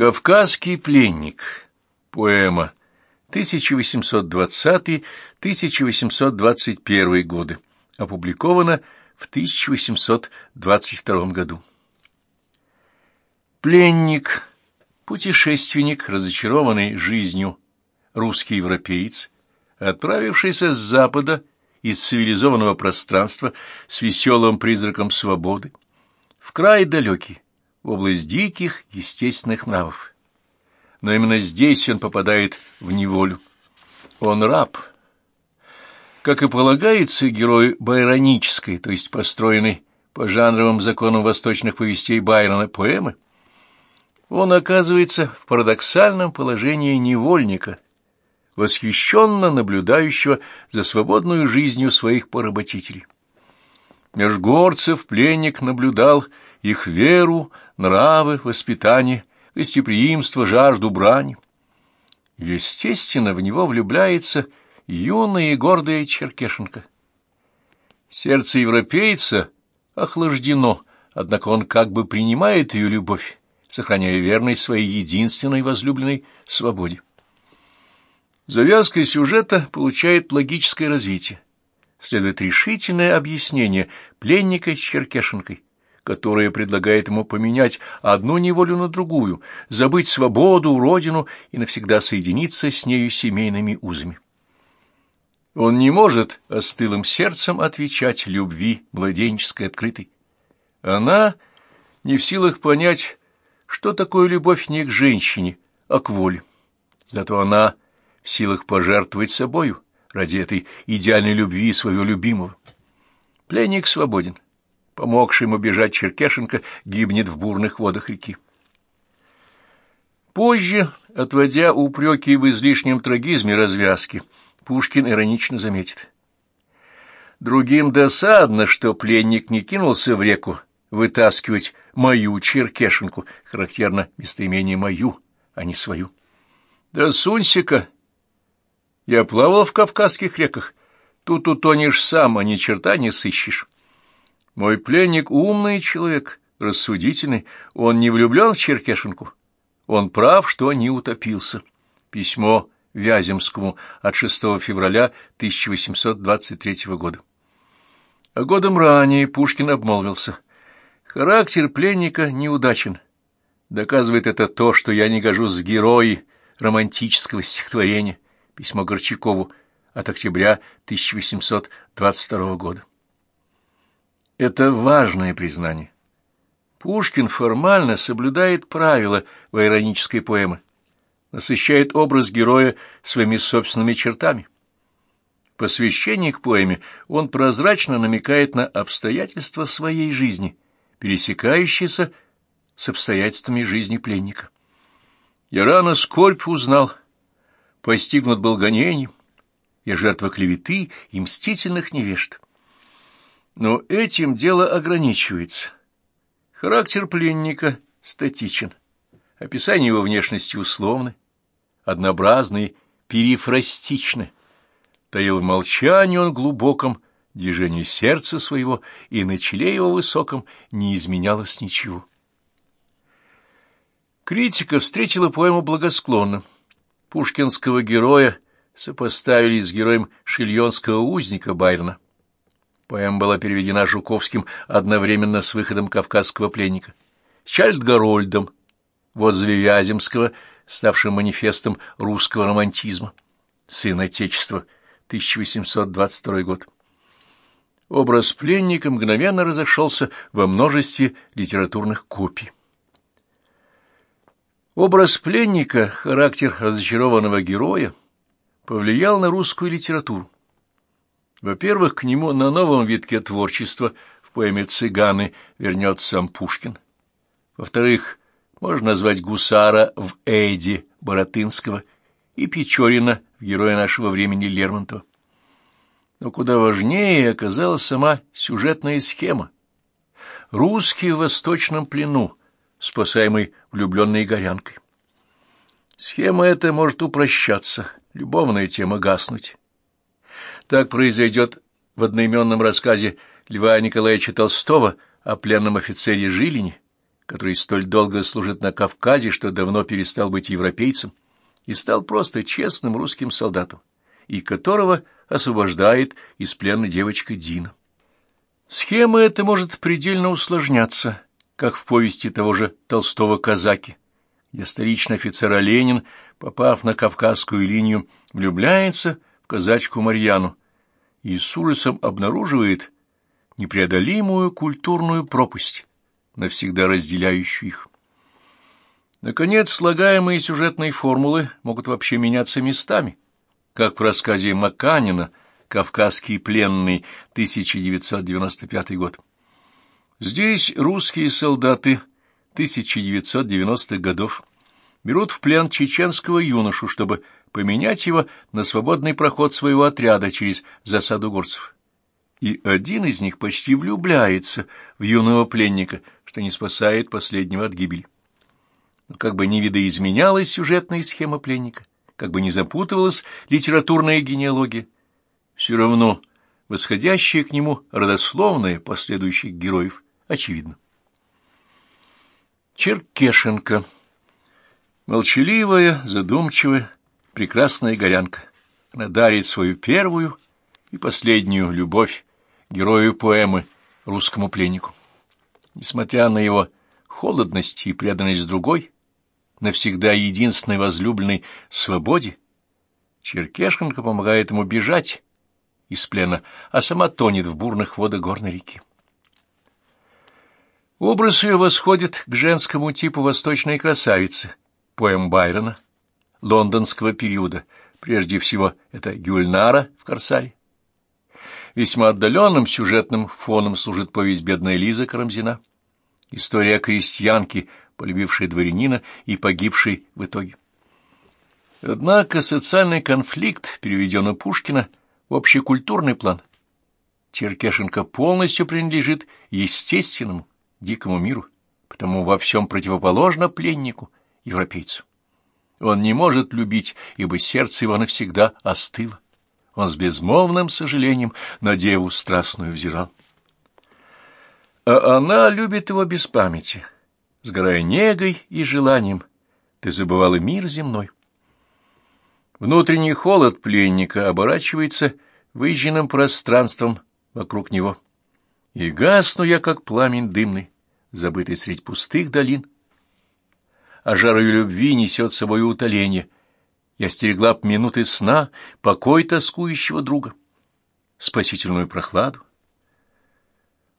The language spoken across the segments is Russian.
Кавказский пленник. Поэма. 1820-1821 годы. Опубликована в 1822 году. Пленник, путешественник, разочарованный жизнью, русский европеец, отправившийся с запада из цивилизованного пространства с веселым призраком свободы, в край далекий, в область диких естественных нравов. Но именно здесь он попадает в неволю. Он раб. Как и полагается герою байронической, то есть построенной по жанровым законам восточных повестей Байрона поэмы, он оказывается в парадоксальном положении невольника, восхищенно наблюдающего за свободную жизнью своих поработителей. Межгорцев пленник наблюдал их веру, нравы, воспитание, гостеприимство, жажду брани. Естественно, в него влюбляется юная и гордая Черкешенко. Сердце европейца охлаждено, однако он как бы принимает ее любовь, сохраняя верность своей единственной возлюбленной свободе. Завязка сюжета получает логическое развитие следует решительное объяснение пленника с Черкешенкой, которое предлагает ему поменять одну неволю на другую, забыть свободу, родину и навсегда соединиться с нею семейными узами. Он не может остылым сердцем отвечать любви младенческой открытой. Она не в силах понять, что такое любовь не к женщине, а к воле. Зато она в силах пожертвовать собою, ради этой идеальной любви своего любимого. Пленник свободен. Помогший ему бежать Черкешенко гибнет в бурных водах реки. Позже, отводя упреки в излишнем трагизме развязки, Пушкин иронично заметит. Другим досадно, что пленник не кинулся в реку вытаскивать мою черкешенку, характерно местоимение «мою», а не «свою». Да сунься-ка, я плавал в Кавказских реках. Тут утонешь сам, а ни черта не сыщешь. Мой пленник умный человек, рассудительный. Он не влюблен в Черкешенку. Он прав, что не утопился. Письмо Вяземскому от 6 февраля 1823 года. А годом ранее Пушкин обмолвился. Характер пленника неудачен. Доказывает это то, что я не гожусь в герои романтического стихотворения письмо Горчакову от октября 1822 года. Это важное признание. Пушкин формально соблюдает правила в иронической поэмы, насыщает образ героя своими собственными чертами. Посвящение к поэме он прозрачно намекает на обстоятельства своей жизни, пересекающиеся с обстоятельствами жизни пленника. Я рано скорбь узнал, постигнут был гонением, я жертва клеветы и мстительных невежд. Но этим дело ограничивается. Характер пленника статичен, описание его внешности условны, однообразны, перифрастичны. Таил в молчании он глубоком, движении сердца своего, и на челе его высоком не изменялось ничего. Критика встретила поэму благосклонно пушкинского героя сопоставили с героем шильонского узника Байрона. Поэма была переведена Жуковским одновременно с выходом «Кавказского пленника», с Чальдгарольдом в отзыве Вяземского, ставшим манифестом русского романтизма, сын Отечества, 1822 год. Образ пленника мгновенно разошелся во множестве литературных копий. Образ пленника, характер разочарованного героя повлиял на русскую литературу. Во-первых, к нему на новом витке творчества в поэме «Цыганы» вернется сам Пушкин. Во-вторых, можно назвать Гусара в Эйде Боротынского и Печорина в герое нашего времени Лермонтова. Но куда важнее оказалась сама сюжетная схема. Русский в восточном плену, спасаемый влюбленной горянкой. Схема эта может упрощаться, любовная тема гаснуть. Так произойдет в одноименном рассказе Льва Николаевича Толстого о пленном офицере Жилине, который столь долго служит на Кавказе, что давно перестал быть европейцем и стал просто честным русским солдатом, и которого освобождает из плена девочка Дина. Схема эта может предельно усложняться, как в повести того же Толстого «Казаки», где столичный офицер Оленин, попав на Кавказскую линию, влюбляется в казачку Марьяну и с ужасом обнаруживает непреодолимую культурную пропасть, навсегда разделяющую их. Наконец, слагаемые сюжетные формулы могут вообще меняться местами, как в рассказе Маканина «Кавказский пленный», 1995 год. Здесь русские солдаты 1990-х годов берут в плен чеченского юношу, чтобы поменять его на свободный проход своего отряда через засаду горцев и один из них почти влюбляется в юного пленника, что не спасает последнего от гибели. Но как бы ни видоизменялась сюжетная схема пленника, как бы ни запутывалась литературная генеалогия, все равно восходящее к нему родословное последующих героев очевидно. Черкешенко. Молчаливая, задумчивая, прекрасная горянка. Она дарит свою первую и последнюю любовь герою поэмы, русскому пленнику. Несмотря на его холодность и преданность другой, навсегда единственной возлюбленной свободе, Черкешенко помогает ему бежать из плена, а сама тонет в бурных водах горной реки. Образ ее восходит к женскому типу восточной красавицы, поэм Байрона, лондонского периода. Прежде всего, это Гюльнара в «Корсаре», Весьма отдаленным сюжетным фоном служит повесть «Бедная Лиза» Карамзина. История крестьянки, полюбившей дворянина и погибшей в итоге. Однако социальный конфликт переведен у Пушкина в общекультурный план. Черкешенко полностью принадлежит естественному, дикому миру, потому во всем противоположно пленнику, европейцу. Он не может любить, ибо сердце его навсегда остыло он с безмолвным сожалением на деву страстную взирал. А она любит его без памяти, сгорая негой и желанием. Ты забывала мир земной. Внутренний холод пленника оборачивается выжженным пространством вокруг него. И гасну я, как пламень дымный, забытый средь пустых долин. А жарою любви несет с собой утоление — я стерегла б минуты сна, покой тоскующего друга, спасительную прохладу.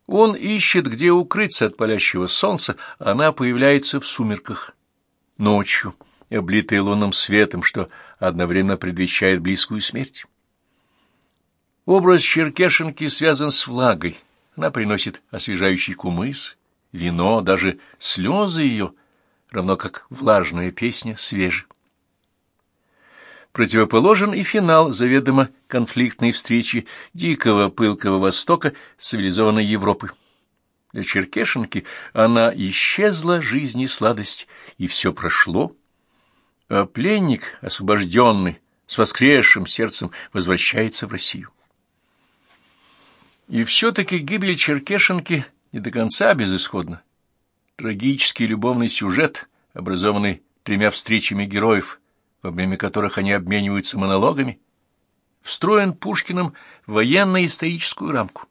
Он ищет, где укрыться от палящего солнца, она появляется в сумерках, ночью, облитая лунным светом, что одновременно предвещает близкую смерть. Образ Черкешенки связан с влагой. Она приносит освежающий кумыс, вино, даже слезы ее, равно как влажная песня свежи противоположен и финал заведомо конфликтной встречи дикого пылкого Востока с цивилизованной Европы. Для Черкешенки она исчезла, жизнь сладость, и все прошло, а пленник, освобожденный, с воскресшим сердцем, возвращается в Россию. И все-таки гибель Черкешенки не до конца безысходна. Трагический любовный сюжет, образованный тремя встречами героев, во время которых они обмениваются монологами, встроен Пушкиным в военно-историческую рамку.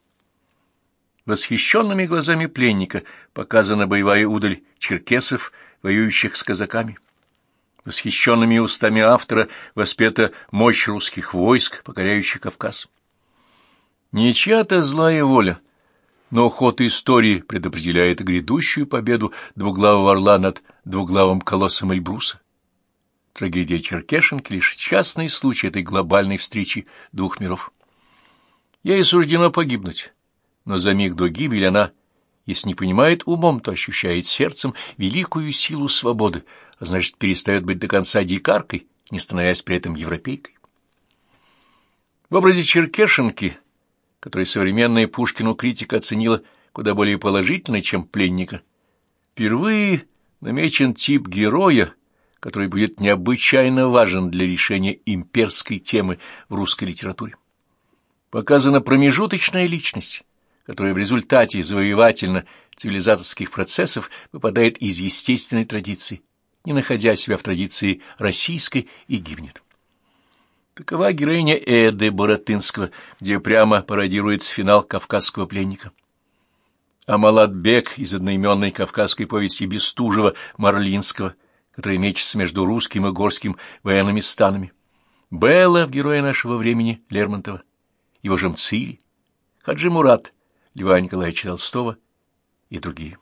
Восхищенными глазами пленника показана боевая удаль черкесов, воюющих с казаками. Восхищенными устами автора воспета мощь русских войск, покоряющих Кавказ. Не чья-то злая воля, но ход истории предопределяет грядущую победу двуглавого орла над двуглавым колоссом Эльбруса. Трагедия Черкешенки — лишь частный случай этой глобальной встречи двух миров. Ей суждено погибнуть, но за миг до гибели она, если не понимает умом, то ощущает сердцем великую силу свободы, а значит, перестает быть до конца дикаркой, не становясь при этом европейкой. В образе Черкешенки, который современная Пушкину критика оценила куда более положительно, чем пленника, впервые намечен тип героя, который будет необычайно важен для решения имперской темы в русской литературе. Показана промежуточная личность, которая в результате завоевательно цивилизаторских процессов выпадает из естественной традиции, не находя себя в традиции российской и гибнет. Такова героиня Эды Боротынского, где прямо пародируется финал «Кавказского пленника». А Малатбек из одноименной кавказской повести Бестужева Марлинского, который мечется между русским и горским военными станами. Белла в герое нашего времени Лермонтова, его Жемцири, Хаджи Мурат, Льва Николаевича Толстого и другие.